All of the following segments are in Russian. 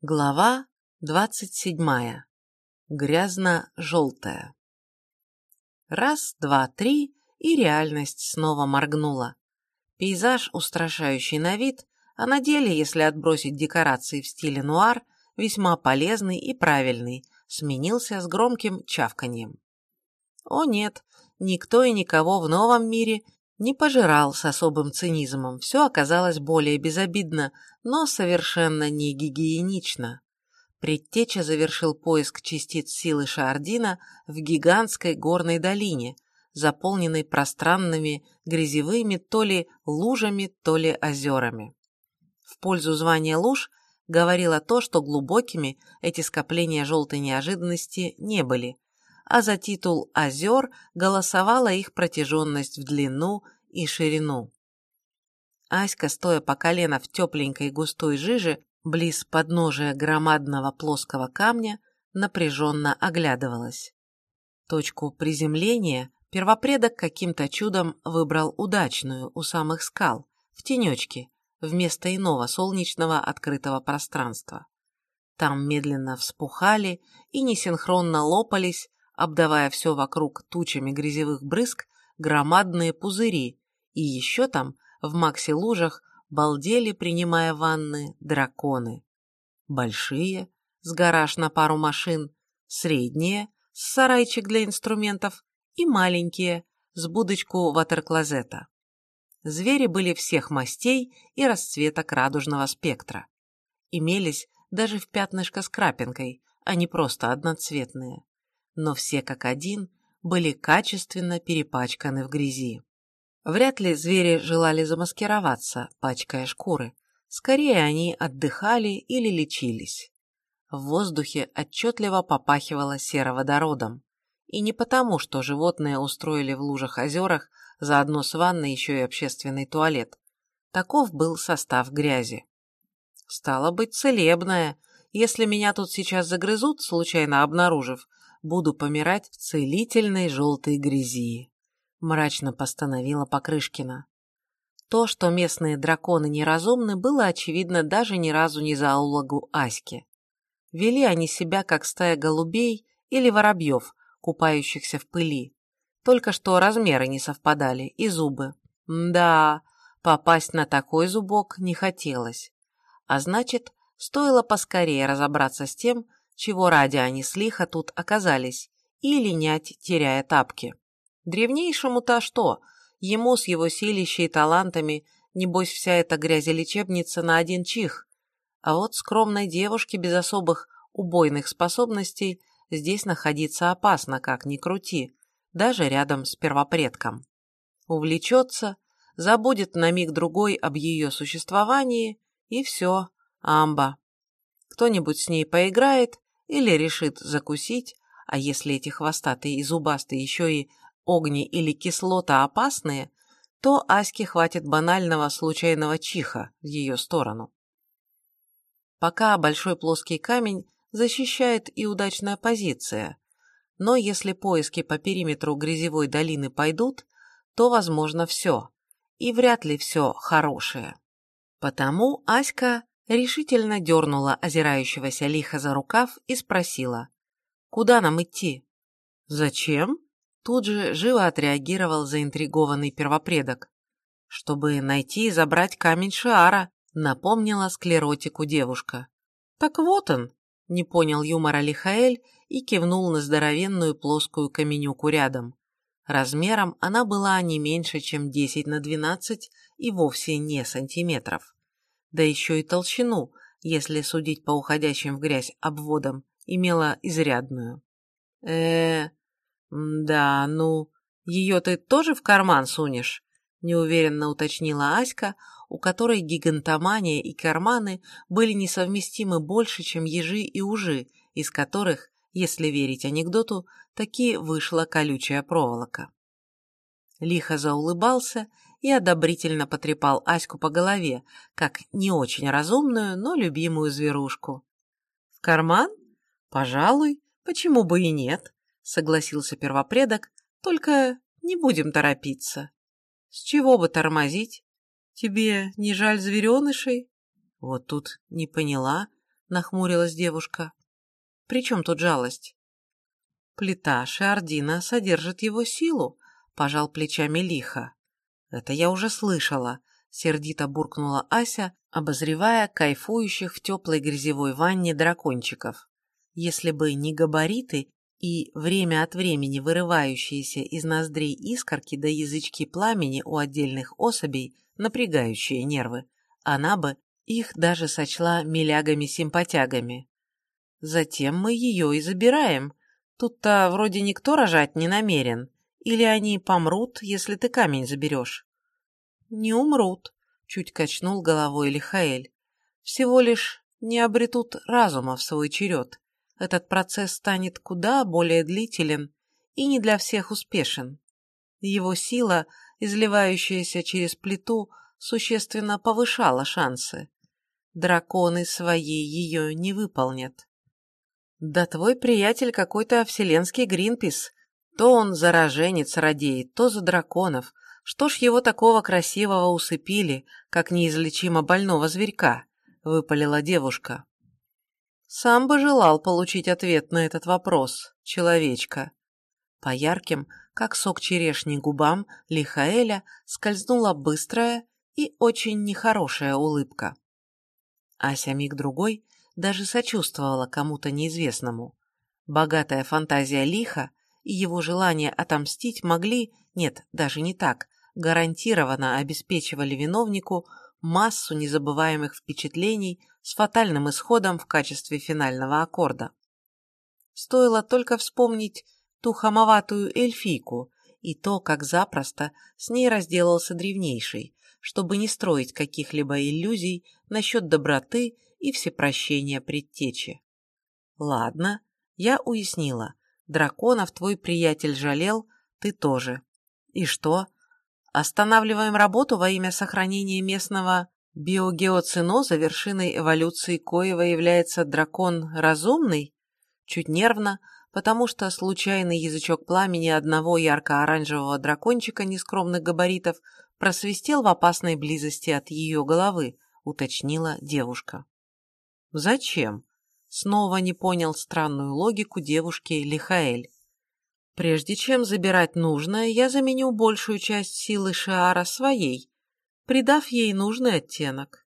Глава двадцать седьмая. Грязно-желтая. Раз, два, три, и реальность снова моргнула. Пейзаж, устрашающий на вид, а на деле, если отбросить декорации в стиле нуар, весьма полезный и правильный, сменился с громким чавканьем. О нет, никто и никого в новом мире не пожирал с особым цинизмом, все оказалось более безобидно, но совершенно не гигиенично. Предтеча завершил поиск частиц силы Шаардина в гигантской горной долине, заполненной пространными грязевыми то ли лужами, то ли озерами. В пользу звания луж говорило то, что глубокими эти скопления желтой неожиданности не были, а за титул «озер» голосовала их протяженность в длину и ширину. Аська, стоя по колено в тепленькой густой жиже, близ подножия громадного плоского камня, напряженно оглядывалась. Точку приземления первопредок каким-то чудом выбрал удачную у самых скал, в тенечке, вместо иного солнечного открытого пространства. Там медленно вспухали и несинхронно лопались обдавая все вокруг тучами грязевых брызг, громадные пузыри, и еще там, в макси-лужах, балдели, принимая ванны, драконы. Большие, с гараж на пару машин, средние, с сарайчик для инструментов, и маленькие, с будочку ватерклозета. Звери были всех мастей и расцветок радужного спектра. Имелись даже в пятнышко с крапинкой, а не просто одноцветные но все как один были качественно перепачканы в грязи. Вряд ли звери желали замаскироваться, пачкая шкуры. Скорее они отдыхали или лечились. В воздухе отчетливо попахивало сероводородом. И не потому, что животные устроили в лужах-озерах заодно с ванной еще и общественный туалет. Таков был состав грязи. Стало быть, целебная. Если меня тут сейчас загрызут, случайно обнаружив, буду помирать в целительной желтой грязи», – мрачно постановила Покрышкина. То, что местные драконы неразумны, было очевидно даже ни разу не за зоологу Аське. Вели они себя, как стая голубей или воробьев, купающихся в пыли. Только что размеры не совпадали, и зубы. Да, попасть на такой зубок не хотелось. А значит, стоило поскорее разобраться с тем, чего ради они с тут оказались, и линять, теряя тапки. Древнейшему-то что? Ему с его силищей и талантами, небось, вся эта грязелечебница на один чих. А вот скромной девушке без особых убойных способностей здесь находиться опасно, как ни крути, даже рядом с первопредком. Увлечется, забудет на миг-другой об ее существовании, и все, амба. Кто-нибудь с ней поиграет, или решит закусить, а если эти хвостатые и зубастые еще и огни или кислота опасные, то Аське хватит банального случайного чиха в ее сторону. Пока большой плоский камень защищает и удачная позиция, но если поиски по периметру грязевой долины пойдут, то возможно все, и вряд ли все хорошее. Потому Аська решительно дернула озирающегося лиха за рукав и спросила, «Куда нам идти?» «Зачем?» Тут же живо отреагировал заинтригованный первопредок. «Чтобы найти и забрать камень Шиара», напомнила склеротику девушка. «Так вот он», — не понял юмора Лихаэль и кивнул на здоровенную плоскую каменюку рядом. Размером она была не меньше, чем 10 на 12 и вовсе не сантиметров да еще и толщину, если судить по уходящим в грязь обводам, имела изрядную. э да, ну, ее ты тоже в карман сунешь? неуверенно уточнила Аська, у которой гигантомания и карманы были несовместимы больше, чем ежи и ужи, из которых, если верить анекдоту, таки вышла колючая проволока. Лихо заулыбался и одобрительно потрепал Аську по голове, как не очень разумную, но любимую зверушку. «В карман? Пожалуй, почему бы и нет?» — согласился первопредок, «только не будем торопиться. С чего бы тормозить? Тебе не жаль зверенышей?» Вот тут не поняла, — нахмурилась девушка. «При чем тут жалость?» «Плита Шиардина содержит его силу», — пожал плечами лихо. «Это я уже слышала», — сердито буркнула Ася, обозревая кайфующих в теплой грязевой ванне дракончиков. Если бы не габариты и время от времени вырывающиеся из ноздрей искорки до язычки пламени у отдельных особей, напрягающие нервы, она бы их даже сочла милягами-симпатягами. Затем мы ее и забираем. Тут-то вроде никто рожать не намерен. Или они помрут, если ты камень заберешь? Не умрут, чуть качнул головой Лихаэль. Всего лишь не обретут разума в свой черед. Этот процесс станет куда более длителен и не для всех успешен. Его сила, изливающаяся через плиту, существенно повышала шансы. Драконы свои ее не выполнят. Да твой приятель какой-то вселенский Гринпис. То он зараженец радеет, то за драконов. Что ж его такого красивого усыпили, как неизлечимо больного зверька? Выпалила девушка. Сам бы желал получить ответ на этот вопрос, человечка. По ярким, как сок черешни губам Лихаэля скользнула быстрая и очень нехорошая улыбка. Ася миг-другой даже сочувствовала кому-то неизвестному. Богатая фантазия лиха и его желание отомстить могли, нет, даже не так, гарантированно обеспечивали виновнику массу незабываемых впечатлений с фатальным исходом в качестве финального аккорда. Стоило только вспомнить ту хамоватую эльфийку и то, как запросто с ней разделался древнейший, чтобы не строить каких-либо иллюзий насчет доброты и всепрощения предтечи. Ладно, я уяснила. Драконов твой приятель жалел, ты тоже. И что? Останавливаем работу во имя сохранения местного биогеоциноза, вершиной эволюции коего является дракон разумный? Чуть нервно, потому что случайный язычок пламени одного ярко-оранжевого дракончика нескромных габаритов просвистел в опасной близости от ее головы, уточнила девушка. «Зачем?» Снова не понял странную логику девушки Лихаэль. «Прежде чем забирать нужное, я заменю большую часть силы Шиара своей, придав ей нужный оттенок.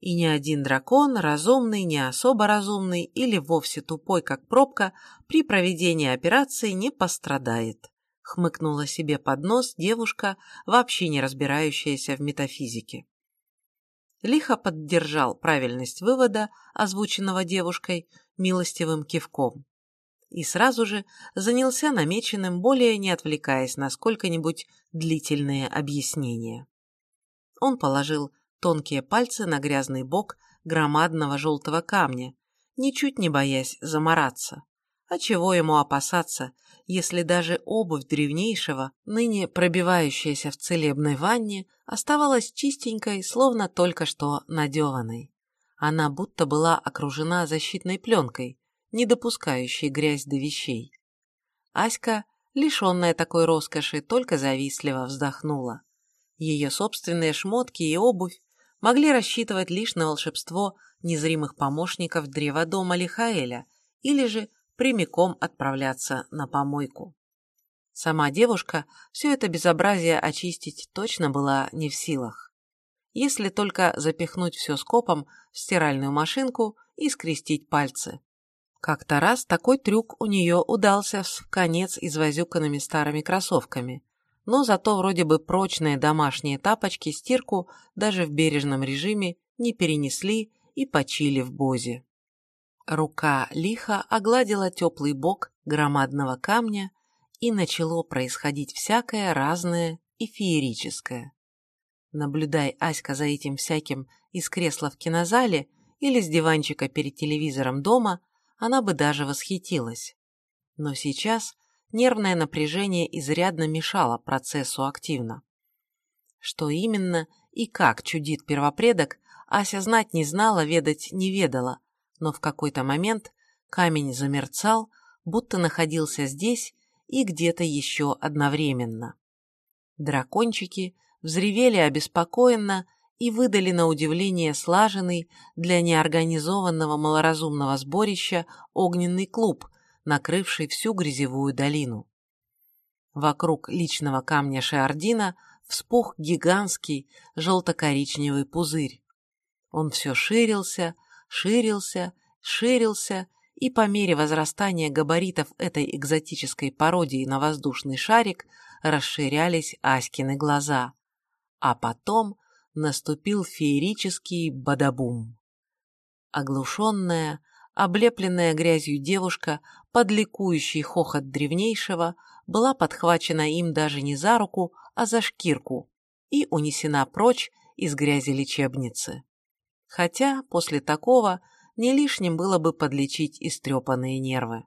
И ни один дракон, разумный, не особо разумный или вовсе тупой, как пробка, при проведении операции не пострадает», — хмыкнула себе под нос девушка, вообще не разбирающаяся в метафизике лихо поддержал правильность вывода, озвученного девушкой, милостивым кивком. И сразу же занялся намеченным, более не отвлекаясь на сколько-нибудь длительные объяснения. Он положил тонкие пальцы на грязный бок громадного желтого камня, ничуть не боясь замораться. А чего ему опасаться, если даже обувь древнейшего, ныне пробивающаяся в целебной ванне, оставалась чистенькой, словно только что надеванной. Она будто была окружена защитной пленкой, не допускающей грязь до вещей. Аська, лишенная такой роскоши, только завистливо вздохнула. Ее собственные шмотки и обувь могли рассчитывать лишь на волшебство незримых помощников древа дома Лихаэля или же прямиком отправляться на помойку. Сама девушка все это безобразие очистить точно была не в силах. Если только запихнуть все скопом в стиральную машинку и скрестить пальцы. Как-то раз такой трюк у нее удался в конец извозюканными старыми кроссовками, но зато вроде бы прочные домашние тапочки стирку даже в бережном режиме не перенесли и почили в бозе. Рука лихо огладила теплый бок громадного камня, и начало происходить всякое разное и феерическое. Наблюдай Аська за этим всяким из кресла в кинозале или с диванчика перед телевизором дома, она бы даже восхитилась. Но сейчас нервное напряжение изрядно мешало процессу активно. Что именно и как чудит первопредок, Ася знать не знала, ведать не ведала, но в какой-то момент камень замерцал, будто находился здесь и где-то еще одновременно. Дракончики взревели обеспокоенно и выдали на удивление слаженный для неорганизованного малоразумного сборища огненный клуб, накрывший всю грязевую долину. Вокруг личного камня Шиардина вспух гигантский желто-коричневый пузырь. Он все ширился, ширился, ширился, и по мере возрастания габаритов этой экзотической пародии на воздушный шарик расширялись Аськины глаза. А потом наступил феерический бадабум. Оглушенная, облепленная грязью девушка, под хохот древнейшего, была подхвачена им даже не за руку, а за шкирку и унесена прочь из грязи лечебницы. Хотя после такого не лишним было бы подлечить истрепанные нервы.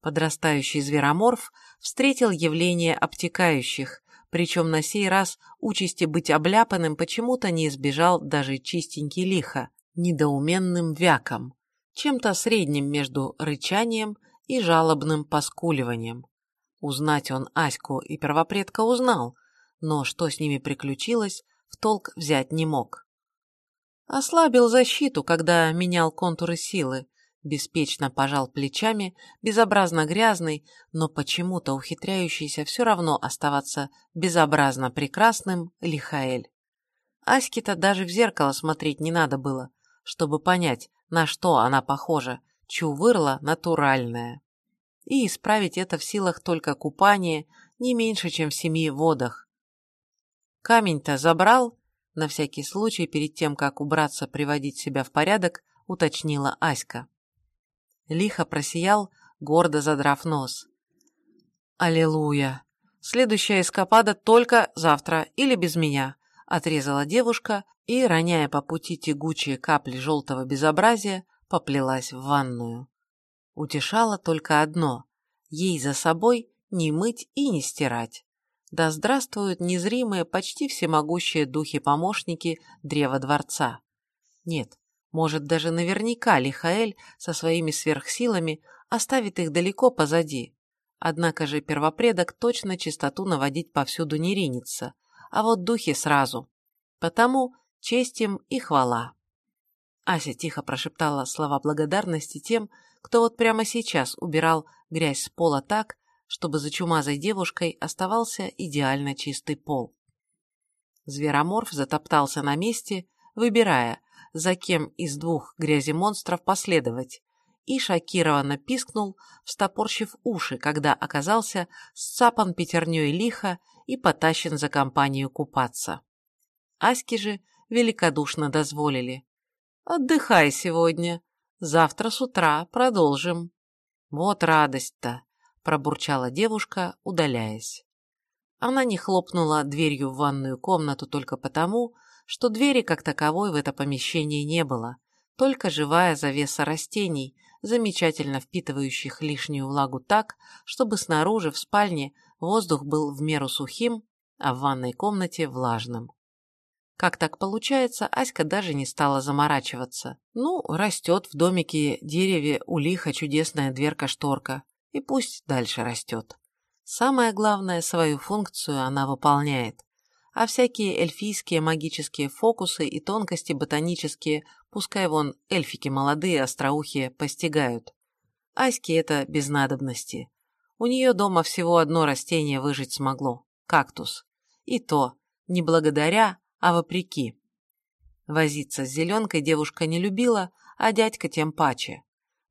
Подрастающий звероморф встретил явление обтекающих, причем на сей раз участи быть обляпанным почему-то не избежал даже чистенький лихо, недоуменным вяком, чем-то средним между рычанием и жалобным поскуливанием. Узнать он Аську и первопредка узнал, но что с ними приключилось, в толк взять не мог. Ослабил защиту, когда менял контуры силы, беспечно пожал плечами, безобразно грязный, но почему-то ухитряющийся все равно оставаться безобразно прекрасным Лихаэль. Аське-то даже в зеркало смотреть не надо было, чтобы понять, на что она похожа, чувырла натуральная. И исправить это в силах только купание не меньше, чем в семи водах. Камень-то забрал, на всякий случай, перед тем, как убраться приводить себя в порядок, уточнила Аська. Лихо просиял, гордо задрав нос. «Аллилуйя! Следующая эскапада только завтра или без меня», отрезала девушка и, роняя по пути тягучие капли желтого безобразия, поплелась в ванную. Утешало только одно – ей за собой не мыть и не стирать. Да здравствуют незримые, почти всемогущие духи-помощники Древа Дворца. Нет, может, даже наверняка Лихаэль со своими сверхсилами оставит их далеко позади. Однако же первопредок точно чистоту наводить повсюду не ринется, а вот духи сразу. Потому честь им и хвала. Ася тихо прошептала слова благодарности тем, кто вот прямо сейчас убирал грязь с пола так, чтобы за чумазой девушкой оставался идеально чистый пол. Звероморф затоптался на месте, выбирая, за кем из двух грязи монстров последовать, и шокированно пискнул, встопорщив уши, когда оказался сцапан пятерней лихо и потащен за компанию купаться. Аське же великодушно дозволили. «Отдыхай сегодня. Завтра с утра продолжим». «Вот радость-то!» – пробурчала девушка, удаляясь. Она не хлопнула дверью в ванную комнату только потому, что двери как таковой в это помещение не было, только живая завеса растений, замечательно впитывающих лишнюю влагу так, чтобы снаружи в спальне воздух был в меру сухим, а в ванной комнате влажным. Как так получается, Аська даже не стала заморачиваться. Ну, растет в домике дереве у лиха чудесная дверка-шторка, и пусть дальше растет. Самое главное, свою функцию она выполняет а всякие эльфийские магические фокусы и тонкости ботанические, пускай вон эльфики молодые, остроухие, постигают. Аське это без надобности. У нее дома всего одно растение выжить смогло – кактус. И то не благодаря, а вопреки. Возиться с зеленкой девушка не любила, а дядька тем паче.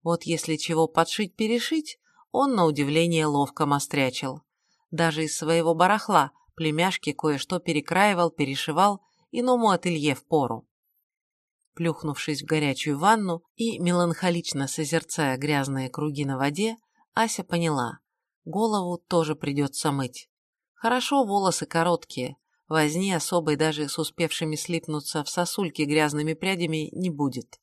Вот если чего подшить-перешить, он на удивление ловко мострячил. Даже из своего барахла племяшке кое-что перекраивал, перешивал, иному ателье в пору. Плюхнувшись в горячую ванну и меланхолично созерцая грязные круги на воде, Ася поняла, голову тоже придется мыть. Хорошо волосы короткие, возни особой даже с успевшими слипнуться в сосульки грязными прядями не будет.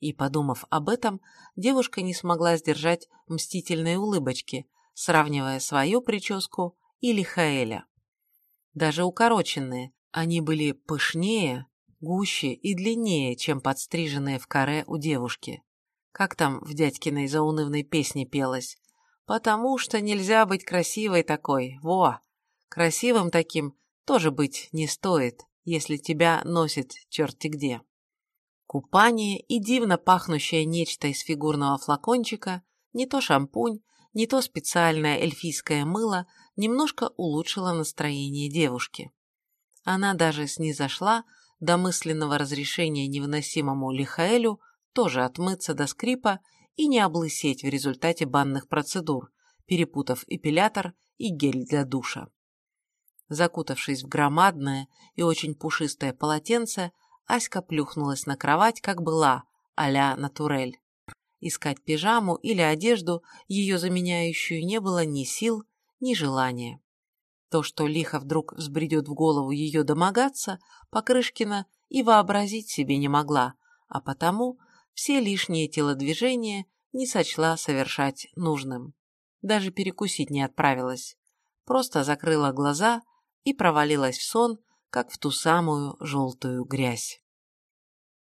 И, подумав об этом, девушка не смогла сдержать мстительной улыбочки, сравнивая свою прическу и Лихаэля даже укороченные. Они были пышнее, гуще и длиннее, чем подстриженные в каре у девушки. Как там в дядькиной заунывной песне пелось? «Потому что нельзя быть красивой такой, во! Красивым таким тоже быть не стоит, если тебя носит черти где. Купание и дивно пахнущее нечто из фигурного флакончика, не то шампунь, не то специальное эльфийское мыло, немножко улучшило настроение девушки. Она даже снизошла до мысленного разрешения невыносимому Лихаэлю тоже отмыться до скрипа и не облысеть в результате банных процедур, перепутав эпилятор и гель для душа. Закутавшись в громадное и очень пушистое полотенце, Аська плюхнулась на кровать, как была, а-ля натурель. Искать пижаму или одежду, ее заменяющую, не было ни сил, ни желания. То, что лихо вдруг взбредет в голову ее домогаться, Покрышкина и вообразить себе не могла, а потому все лишние телодвижения не сочла совершать нужным. Даже перекусить не отправилась. Просто закрыла глаза и провалилась в сон, как в ту самую желтую грязь.